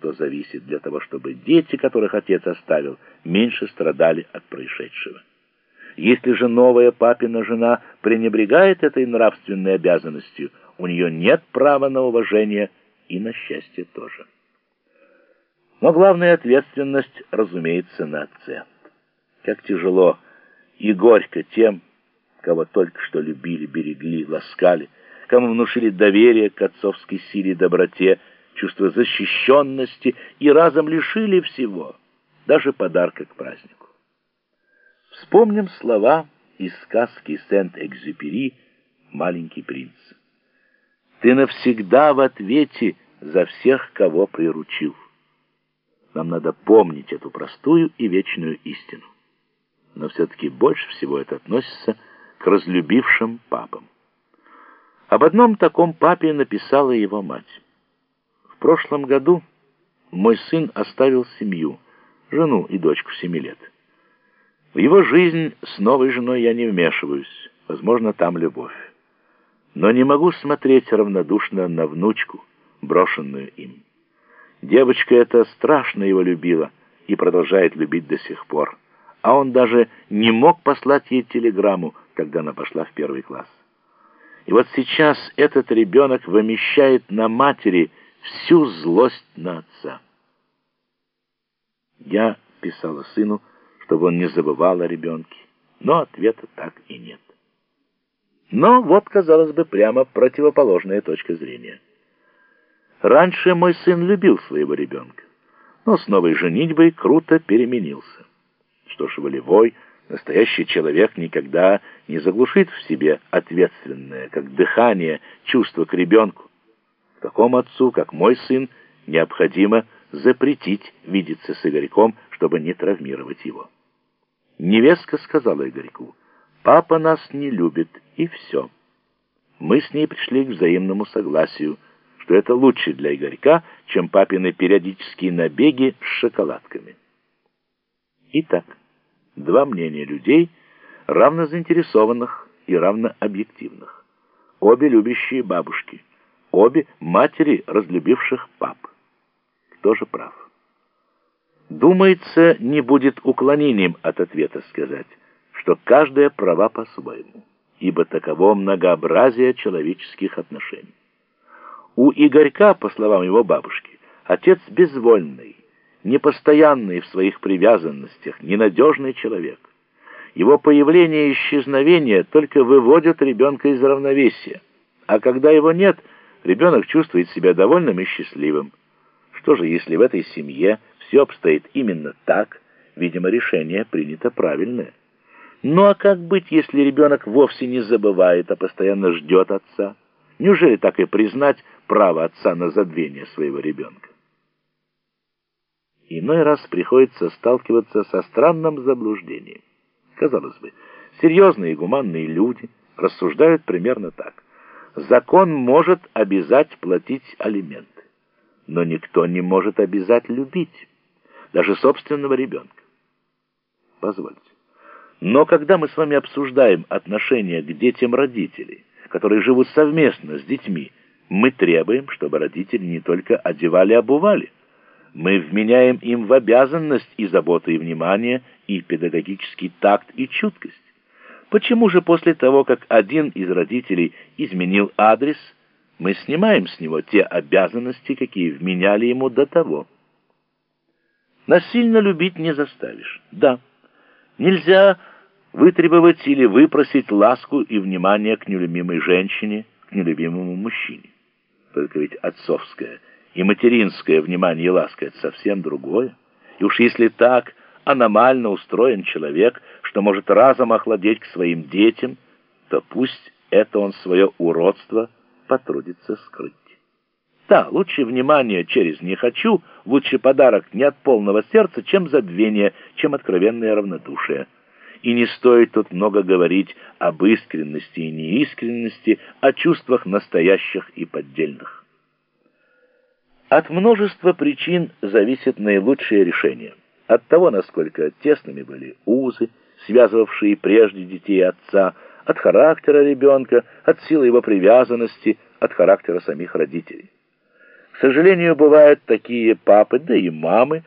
что зависит для того, чтобы дети, которых отец оставил, меньше страдали от происшедшего. Если же новая папина жена пренебрегает этой нравственной обязанностью, у нее нет права на уважение и на счастье тоже. Но главная ответственность, разумеется, на отце. Как тяжело и горько тем, кого только что любили, берегли, ласкали, кому внушили доверие к отцовской силе и доброте, чувство защищенности и разом лишили всего, даже подарка к празднику. Вспомним слова из сказки Сент-Экзюпери «Маленький принц». «Ты навсегда в ответе за всех, кого приручил». Нам надо помнить эту простую и вечную истину. Но все-таки больше всего это относится к разлюбившим папам. Об одном таком папе написала его мать. Прошлом году мой сын оставил семью, жену и дочку семи лет. В его жизнь с новой женой я не вмешиваюсь, возможно, там любовь. Но не могу смотреть равнодушно на внучку, брошенную им. Девочка эта страшно его любила и продолжает любить до сих пор. А он даже не мог послать ей телеграмму, когда она пошла в первый класс. И вот сейчас этот ребенок вымещает на матери всю злость на отца. Я писала сыну, чтобы он не забывал о ребенке, но ответа так и нет. Но вот, казалось бы, прямо противоположная точка зрения. Раньше мой сын любил своего ребенка, но с новой женитьбой круто переменился. Что ж, волевой, настоящий человек никогда не заглушит в себе ответственное, как дыхание, чувство к ребенку. Такому отцу, как мой сын, необходимо запретить видеться с Игорьком, чтобы не травмировать его. Невестка сказала Игорьку, «Папа нас не любит, и все». Мы с ней пришли к взаимному согласию – что это лучше для Игорька, чем папины периодические набеги с шоколадками. Итак, два мнения людей, равно заинтересованных и равно объективных. Обе любящие бабушки, обе матери разлюбивших пап. Кто же прав? Думается, не будет уклонением от ответа сказать, что каждая права по-своему, ибо таково многообразие человеческих отношений. У Игорька, по словам его бабушки, отец безвольный, непостоянный в своих привязанностях, ненадежный человек. Его появление и исчезновение только выводят ребенка из равновесия, а когда его нет, ребенок чувствует себя довольным и счастливым. Что же, если в этой семье все обстоит именно так, видимо, решение принято правильное. Ну а как быть, если ребенок вовсе не забывает, а постоянно ждет отца? Неужели так и признать право отца на забвение своего ребенка? Иной раз приходится сталкиваться со странным заблуждением. Казалось бы, серьезные и гуманные люди рассуждают примерно так. Закон может обязать платить алименты, но никто не может обязать любить, даже собственного ребенка. Позвольте. Но когда мы с вами обсуждаем отношения к детям родителей, которые живут совместно с детьми, мы требуем, чтобы родители не только одевали, обували. Мы вменяем им в обязанность и заботу, и внимание, и педагогический такт, и чуткость. Почему же после того, как один из родителей изменил адрес, мы снимаем с него те обязанности, какие вменяли ему до того? Насильно любить не заставишь. Да, нельзя вытребовать или выпросить ласку и внимание к нелюбимой женщине, к нелюбимому мужчине. Только ведь отцовское и материнское внимание и ласка — это совсем другое. И уж если так аномально устроен человек, что может разом охладеть к своим детям, то пусть это он свое уродство потрудится скрыть. Да, лучше внимание через «не хочу», лучше подарок не от полного сердца, чем забвение, чем откровенное равнодушие. И не стоит тут много говорить об искренности и неискренности, о чувствах настоящих и поддельных. От множества причин зависит наилучшее решение. От того, насколько тесными были узы, связывавшие прежде детей отца, от характера ребенка, от силы его привязанности, от характера самих родителей. сожалению, бывают такие папы, да и мамы,